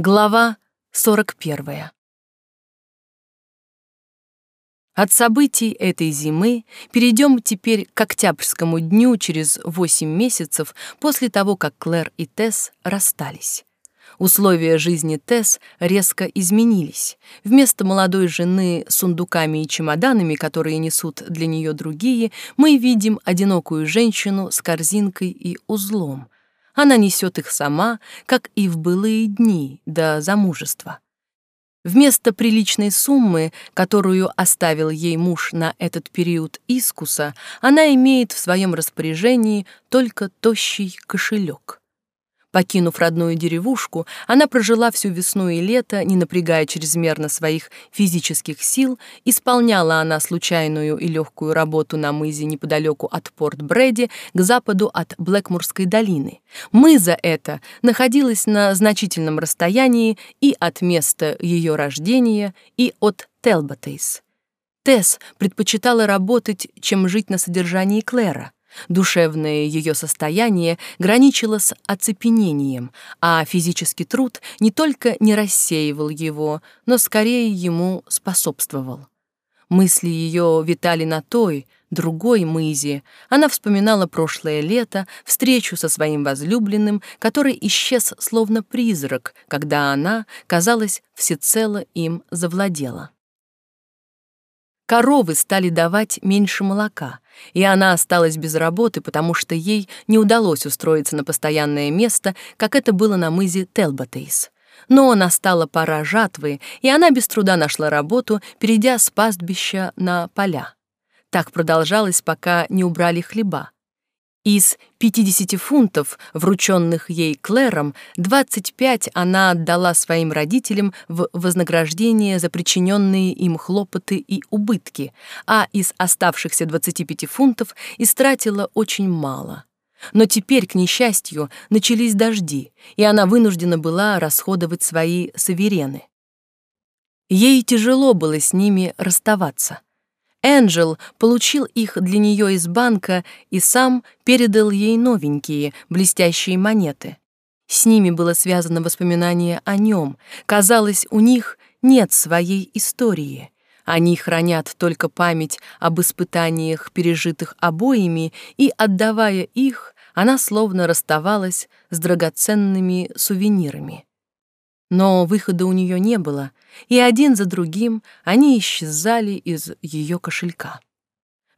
Глава 41. От событий этой зимы перейдем теперь к октябрьскому дню через 8 месяцев после того, как Клэр и Тесс расстались. Условия жизни Тесс резко изменились. Вместо молодой жены с сундуками и чемоданами, которые несут для нее другие, мы видим одинокую женщину с корзинкой и узлом — она несет их сама, как и в былые дни до замужества. Вместо приличной суммы, которую оставил ей муж на этот период искуса, она имеет в своем распоряжении только тощий кошелек. Покинув родную деревушку, она прожила всю весну и лето, не напрягая чрезмерно своих физических сил, исполняла она случайную и легкую работу на мызе неподалеку от порт Брэди к западу от Блэкмурской долины. Мыза эта находилась на значительном расстоянии и от места ее рождения, и от Телботейс. Тесс предпочитала работать, чем жить на содержании Клэра. Душевное ее состояние граничило с оцепенением, а физический труд не только не рассеивал его, но скорее ему способствовал. Мысли ее витали на той, другой мызе. Она вспоминала прошлое лето, встречу со своим возлюбленным, который исчез словно призрак, когда она, казалось, всецело им завладела. Коровы стали давать меньше молока, и она осталась без работы, потому что ей не удалось устроиться на постоянное место, как это было на мызе Телботейс. Но настала пора жатвы, и она без труда нашла работу, перейдя с пастбища на поля. Так продолжалось, пока не убрали хлеба. Из 50 фунтов, врученных ей Клэром, 25 она отдала своим родителям в вознаграждение за причиненные им хлопоты и убытки, а из оставшихся 25 фунтов истратила очень мало. Но теперь, к несчастью, начались дожди, и она вынуждена была расходовать свои саверены. Ей тяжело было с ними расставаться. Энджел получил их для нее из банка и сам передал ей новенькие, блестящие монеты. С ними было связано воспоминание о нем. Казалось, у них нет своей истории. Они хранят только память об испытаниях, пережитых обоими, и, отдавая их, она словно расставалась с драгоценными сувенирами. Но выхода у нее не было, и один за другим они исчезали из ее кошелька.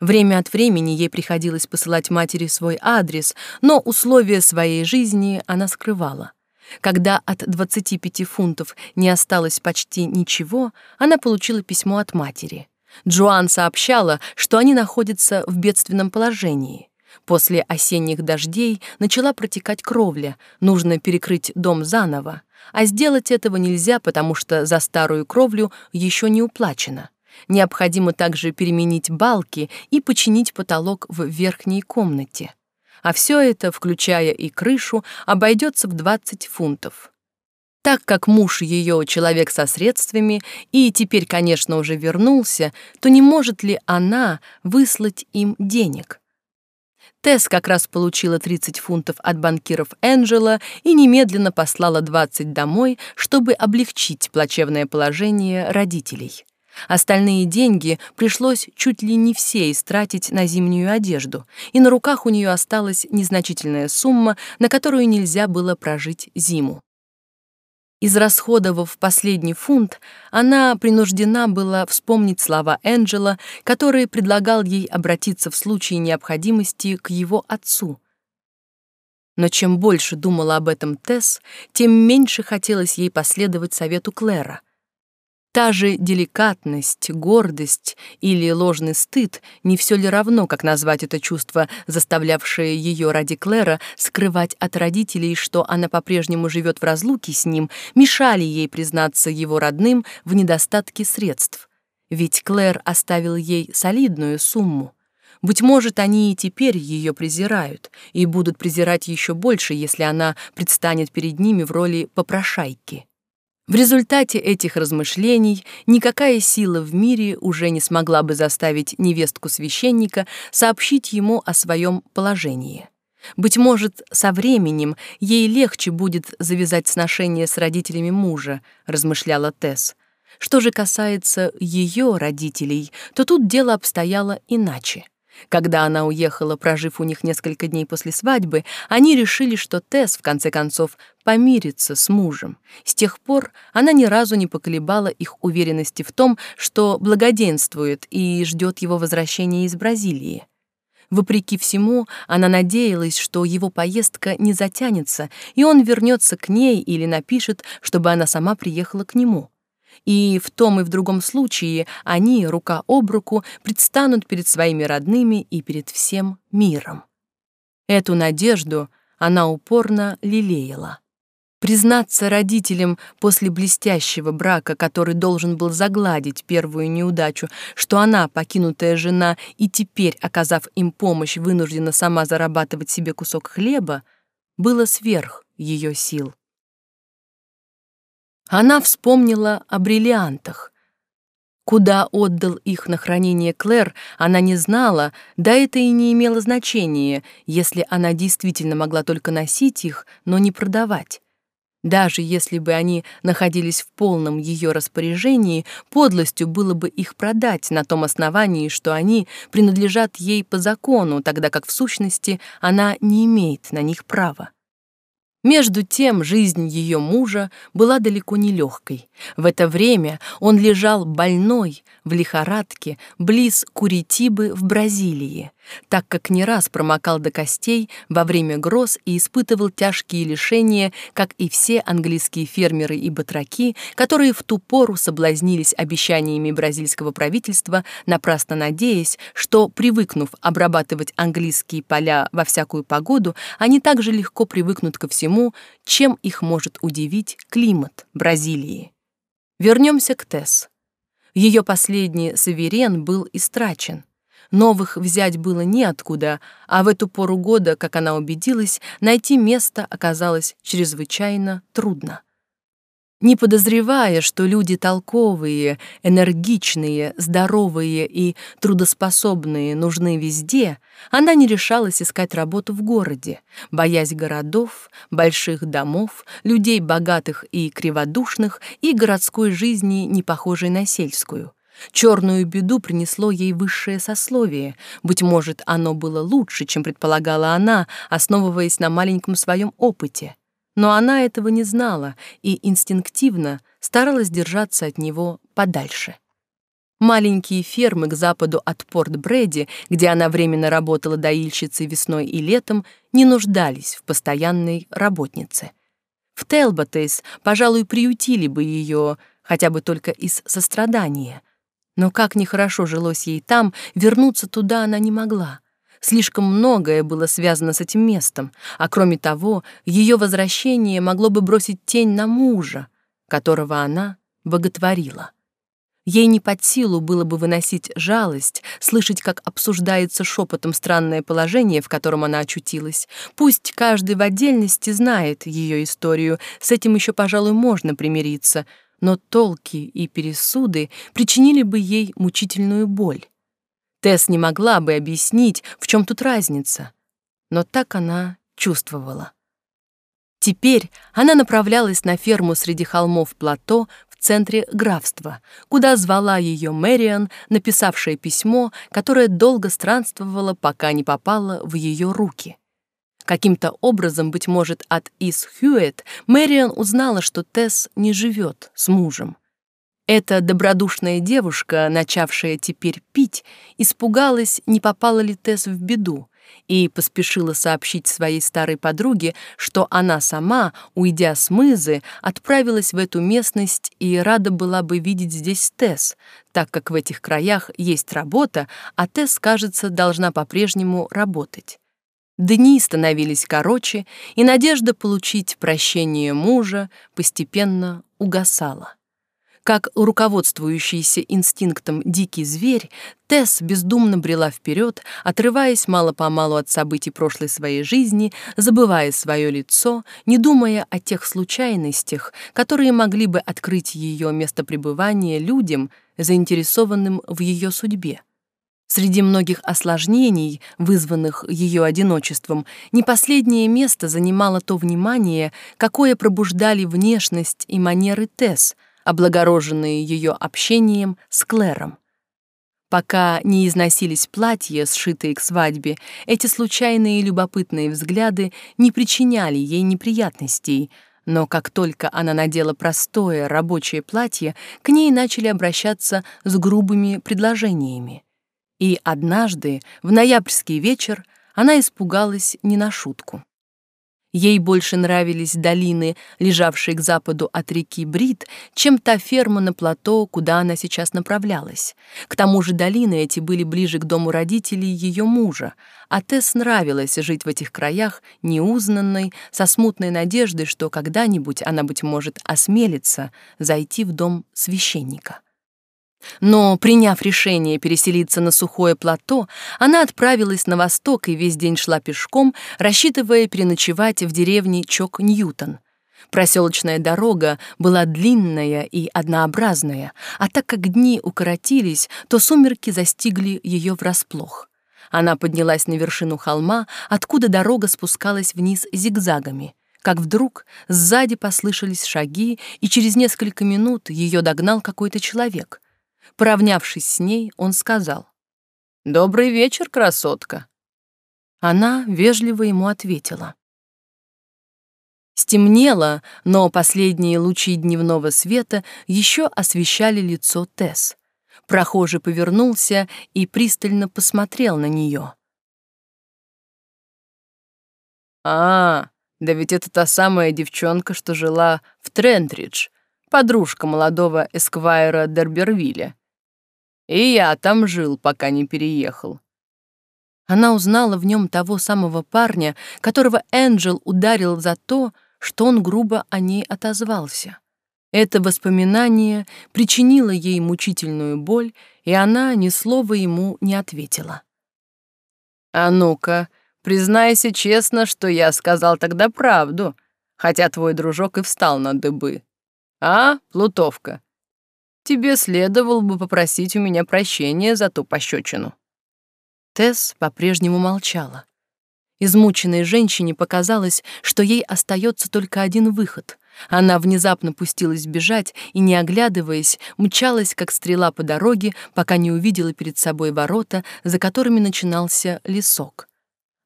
Время от времени ей приходилось посылать матери свой адрес, но условия своей жизни она скрывала. Когда от 25 фунтов не осталось почти ничего, она получила письмо от матери. Джоан сообщала, что они находятся в бедственном положении. После осенних дождей начала протекать кровля, нужно перекрыть дом заново а сделать этого нельзя, потому что за старую кровлю еще не уплачено. Необходимо также переменить балки и починить потолок в верхней комнате. А все это, включая и крышу, обойдется в 20 фунтов. Так как муж ее человек со средствами и теперь, конечно, уже вернулся, то не может ли она выслать им денег? Тесс как раз получила 30 фунтов от банкиров Энджела и немедленно послала 20 домой, чтобы облегчить плачевное положение родителей. Остальные деньги пришлось чуть ли не все истратить на зимнюю одежду, и на руках у нее осталась незначительная сумма, на которую нельзя было прожить зиму. Израсходовав последний фунт, она принуждена была вспомнить слова Энджела, который предлагал ей обратиться в случае необходимости к его отцу. Но чем больше думала об этом Тесс, тем меньше хотелось ей последовать совету Клэра — Та же деликатность, гордость или ложный стыд, не все ли равно, как назвать это чувство, заставлявшее ее ради Клэра скрывать от родителей, что она по-прежнему живет в разлуке с ним, мешали ей признаться его родным в недостатке средств. Ведь Клэр оставил ей солидную сумму. Быть может, они и теперь ее презирают, и будут презирать еще больше, если она предстанет перед ними в роли попрошайки. В результате этих размышлений никакая сила в мире уже не смогла бы заставить невестку священника сообщить ему о своем положении. Быть может, со временем ей легче будет завязать сношения с родителями мужа, размышляла Тесс. Что же касается ее родителей, то тут дело обстояло иначе. Когда она уехала, прожив у них несколько дней после свадьбы, они решили, что Тесс, в конце концов, помирится с мужем. С тех пор она ни разу не поколебала их уверенности в том, что благоденствует и ждет его возвращения из Бразилии. Вопреки всему, она надеялась, что его поездка не затянется, и он вернется к ней или напишет, чтобы она сама приехала к нему. И в том и в другом случае они, рука об руку, предстанут перед своими родными и перед всем миром. Эту надежду она упорно лелеяла. Признаться родителям после блестящего брака, который должен был загладить первую неудачу, что она, покинутая жена, и теперь, оказав им помощь, вынуждена сама зарабатывать себе кусок хлеба, было сверх ее сил. Она вспомнила о бриллиантах. Куда отдал их на хранение Клэр, она не знала, да это и не имело значения, если она действительно могла только носить их, но не продавать. Даже если бы они находились в полном ее распоряжении, подлостью было бы их продать на том основании, что они принадлежат ей по закону, тогда как в сущности она не имеет на них права. Между тем жизнь ее мужа была далеко не легкой. В это время он лежал больной, в лихорадке, близ Куритибы в Бразилии, так как не раз промокал до костей во время гроз и испытывал тяжкие лишения, как и все английские фермеры и батраки, которые в ту пору соблазнились обещаниями бразильского правительства, напрасно надеясь, что, привыкнув обрабатывать английские поля во всякую погоду, они также легко привыкнут ко всему, чем их может удивить климат Бразилии. Вернемся к Тесс. Ее последний саверен был истрачен. Новых взять было неоткуда, а в эту пору года, как она убедилась, найти место оказалось чрезвычайно трудно не подозревая, что люди толковые, энергичные, здоровые и трудоспособные нужны везде, она не решалась искать работу в городе, боясь городов, больших домов, людей богатых и криводушных и городской жизни, не похожей на сельскую. Черную беду принесло ей высшее сословие. Быть может, оно было лучше, чем предполагала она, основываясь на маленьком своем опыте но она этого не знала и инстинктивно старалась держаться от него подальше. Маленькие фермы к западу от Порт-Брэди, где она временно работала доильщицей весной и летом, не нуждались в постоянной работнице. В Телботейс, пожалуй, приютили бы ее, хотя бы только из сострадания. Но как нехорошо жилось ей там, вернуться туда она не могла — Слишком многое было связано с этим местом, а кроме того, ее возвращение могло бы бросить тень на мужа, которого она боготворила. Ей не под силу было бы выносить жалость, слышать, как обсуждается шепотом странное положение, в котором она очутилась. Пусть каждый в отдельности знает ее историю, с этим еще, пожалуй, можно примириться, но толки и пересуды причинили бы ей мучительную боль. Тесс не могла бы объяснить, в чем тут разница, но так она чувствовала. Теперь она направлялась на ферму среди холмов плато в центре графства, куда звала ее Мэриан, написавшая письмо, которое долго странствовало, пока не попало в ее руки. Каким-то образом, быть может, от Ис Хьюэт, Мэриан узнала, что Тесс не живет с мужем. Эта добродушная девушка, начавшая теперь пить, испугалась, не попала ли Тесс в беду, и поспешила сообщить своей старой подруге, что она сама, уйдя с мызы, отправилась в эту местность и рада была бы видеть здесь Тесс, так как в этих краях есть работа, а Тесс, кажется, должна по-прежнему работать. Дни становились короче, и надежда получить прощение мужа постепенно угасала. Как руководствующийся инстинктом дикий зверь, Тесс бездумно брела вперед, отрываясь мало-помалу от событий прошлой своей жизни, забывая свое лицо, не думая о тех случайностях, которые могли бы открыть ее место пребывания людям, заинтересованным в ее судьбе. Среди многих осложнений, вызванных ее одиночеством, не последнее место занимало то внимание, какое пробуждали внешность и манеры Тесс, облагороженные ее общением с Клэром. Пока не износились платья, сшитые к свадьбе, эти случайные любопытные взгляды не причиняли ей неприятностей, но как только она надела простое рабочее платье, к ней начали обращаться с грубыми предложениями. И однажды, в ноябрьский вечер, она испугалась не на шутку. Ей больше нравились долины, лежавшие к западу от реки Брит, чем та ферма на плато, куда она сейчас направлялась. К тому же долины эти были ближе к дому родителей ее мужа, а Тесс нравилось жить в этих краях неузнанной, со смутной надеждой, что когда-нибудь она, быть может, осмелится зайти в дом священника. Но, приняв решение переселиться на сухое плато, она отправилась на восток и весь день шла пешком, рассчитывая переночевать в деревне Чок-Ньютон. Проселочная дорога была длинная и однообразная, а так как дни укоротились, то сумерки застигли ее врасплох. Она поднялась на вершину холма, откуда дорога спускалась вниз зигзагами. Как вдруг сзади послышались шаги, и через несколько минут ее догнал какой-то человек — Поравнявшись с ней, он сказал. «Добрый вечер, красотка». Она вежливо ему ответила. Стемнело, но последние лучи дневного света еще освещали лицо Тесс. Прохожий повернулся и пристально посмотрел на нее. «А, да ведь это та самая девчонка, что жила в Трентридж, подружка молодого эсквайра Дербервилля. И я там жил, пока не переехал. Она узнала в нем того самого парня, которого Энджел ударил за то, что он грубо о ней отозвался. Это воспоминание причинило ей мучительную боль, и она ни слова ему не ответила. «А ну-ка, признайся честно, что я сказал тогда правду, хотя твой дружок и встал на дыбы. А, Плутовка, тебе следовало бы попросить у меня прощения за ту пощечину». Тесс по-прежнему молчала. Измученной женщине показалось, что ей остается только один выход. Она внезапно пустилась бежать и, не оглядываясь, мчалась, как стрела по дороге, пока не увидела перед собой ворота, за которыми начинался лесок.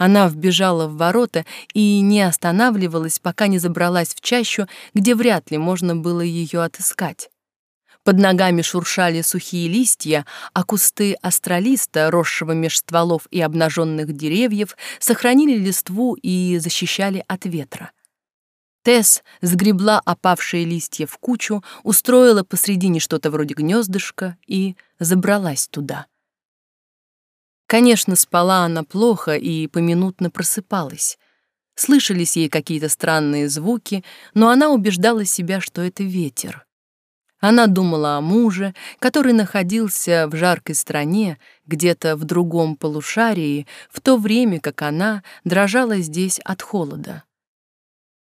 Она вбежала в ворота и не останавливалась, пока не забралась в чащу, где вряд ли можно было ее отыскать. Под ногами шуршали сухие листья, а кусты астролиста, росшего меж стволов и обнаженных деревьев, сохранили листву и защищали от ветра. Тесс сгребла опавшие листья в кучу, устроила посредине что-то вроде гнездышка и забралась туда. Конечно, спала она плохо и поминутно просыпалась. Слышались ей какие-то странные звуки, но она убеждала себя, что это ветер. Она думала о муже, который находился в жаркой стране, где-то в другом полушарии, в то время как она дрожала здесь от холода.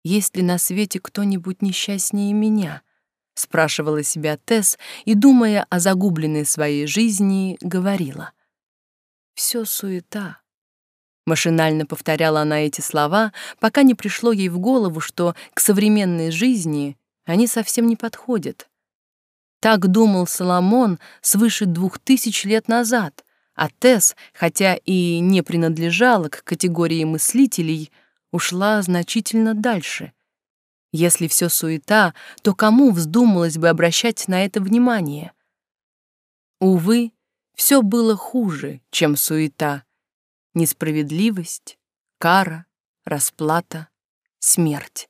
«Есть ли на свете кто-нибудь несчастнее меня?» — спрашивала себя Тесс и, думая о загубленной своей жизни, говорила. «Всё суета». Машинально повторяла она эти слова, пока не пришло ей в голову, что к современной жизни они совсем не подходят. Так думал Соломон свыше двух тысяч лет назад, а Тесс, хотя и не принадлежала к категории мыслителей, ушла значительно дальше. Если все суета, то кому вздумалось бы обращать на это внимание? Увы, все было хуже, чем суета. Несправедливость, кара, расплата, смерть.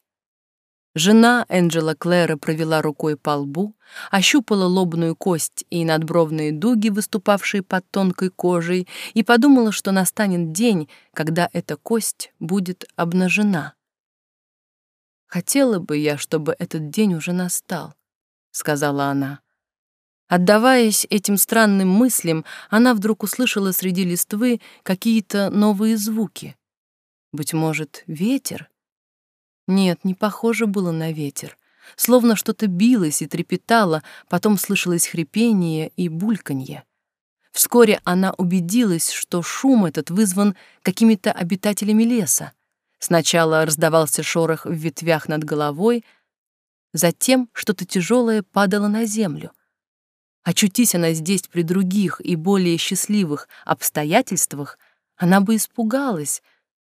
Жена Энджела Клэра провела рукой по лбу, ощупала лобную кость и надбровные дуги, выступавшие под тонкой кожей, и подумала, что настанет день, когда эта кость будет обнажена. «Хотела бы я, чтобы этот день уже настал», — сказала она. Отдаваясь этим странным мыслям, она вдруг услышала среди листвы какие-то новые звуки. Быть может, ветер? Нет, не похоже было на ветер. Словно что-то билось и трепетало, потом слышалось хрипение и бульканье. Вскоре она убедилась, что шум этот вызван какими-то обитателями леса. Сначала раздавался шорох в ветвях над головой, затем что-то тяжелое падало на землю. Очутись она здесь при других и более счастливых обстоятельствах, она бы испугалась,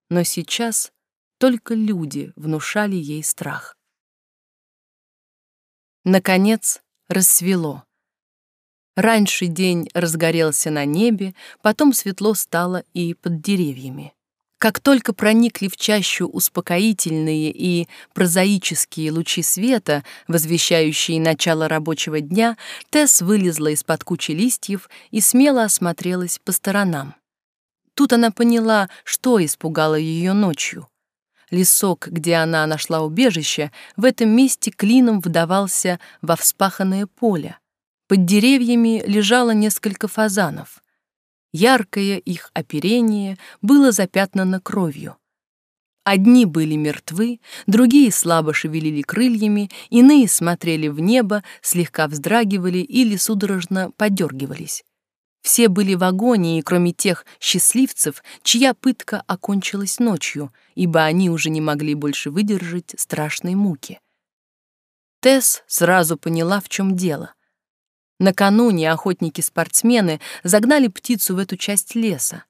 но сейчас только люди внушали ей страх. Наконец рассвело. Раньше день разгорелся на небе, потом светло стало и под деревьями. Как только проникли в чащу успокоительные и прозаические лучи света, возвещающие начало рабочего дня, Тесс вылезла из-под кучи листьев и смело осмотрелась по сторонам. Тут она поняла, что испугало ее ночью. Лесок, где она нашла убежище, в этом месте клином вдавался во вспаханное поле. Под деревьями лежало несколько фазанов. Яркое их оперение было запятнано кровью. Одни были мертвы, другие слабо шевелили крыльями, иные смотрели в небо, слегка вздрагивали или судорожно подергивались. Все были в агонии, кроме тех счастливцев, чья пытка окончилась ночью, ибо они уже не могли больше выдержать страшной муки. Тесс сразу поняла, в чем дело. Накануне охотники-спортсмены загнали птицу в эту часть леса.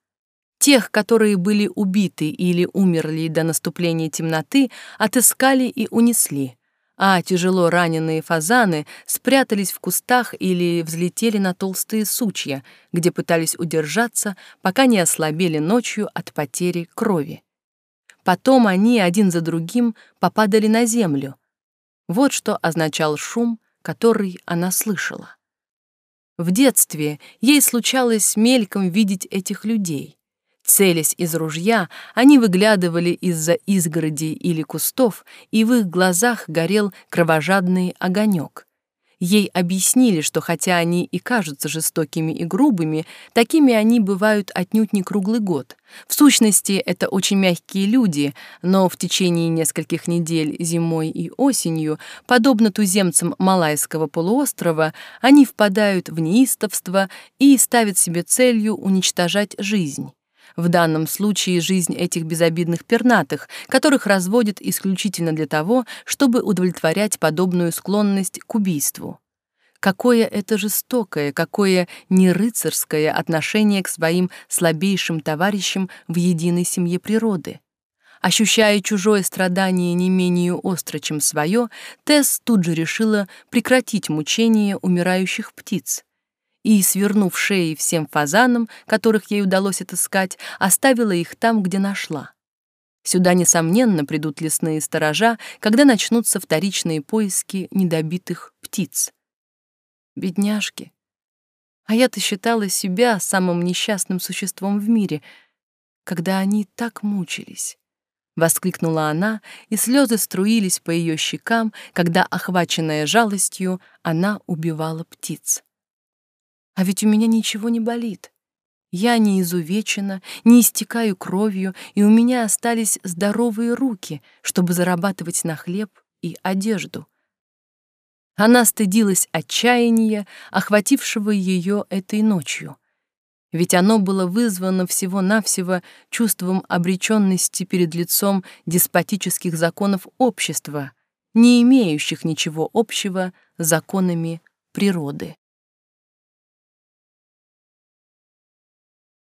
Тех, которые были убиты или умерли до наступления темноты, отыскали и унесли, а тяжело раненые фазаны спрятались в кустах или взлетели на толстые сучья, где пытались удержаться, пока не ослабели ночью от потери крови. Потом они один за другим попадали на землю. Вот что означал шум, который она слышала. В детстве ей случалось мельком видеть этих людей. Целясь из ружья, они выглядывали из-за изгородей или кустов, и в их глазах горел кровожадный огонек. Ей объяснили, что хотя они и кажутся жестокими и грубыми, такими они бывают отнюдь не круглый год. В сущности, это очень мягкие люди, но в течение нескольких недель зимой и осенью, подобно туземцам Малайского полуострова, они впадают в неистовство и ставят себе целью уничтожать жизнь. В данном случае жизнь этих безобидных пернатых, которых разводят исключительно для того, чтобы удовлетворять подобную склонность к убийству. Какое это жестокое, какое нерыцарское отношение к своим слабейшим товарищам в единой семье природы. Ощущая чужое страдание не менее остро, чем свое, Тесс тут же решила прекратить мучение умирающих птиц и, свернув шеи всем фазанам, которых ей удалось отыскать, оставила их там, где нашла. Сюда, несомненно, придут лесные сторожа, когда начнутся вторичные поиски недобитых птиц. Бедняжки. А я-то считала себя самым несчастным существом в мире, когда они так мучились. Воскликнула она, и слезы струились по ее щекам, когда, охваченная жалостью, она убивала птиц. А ведь у меня ничего не болит. Я не изувечена, не истекаю кровью, и у меня остались здоровые руки, чтобы зарабатывать на хлеб и одежду. Она стыдилась отчаяния, охватившего ее этой ночью. Ведь оно было вызвано всего-навсего чувством обреченности перед лицом деспотических законов общества, не имеющих ничего общего с законами природы.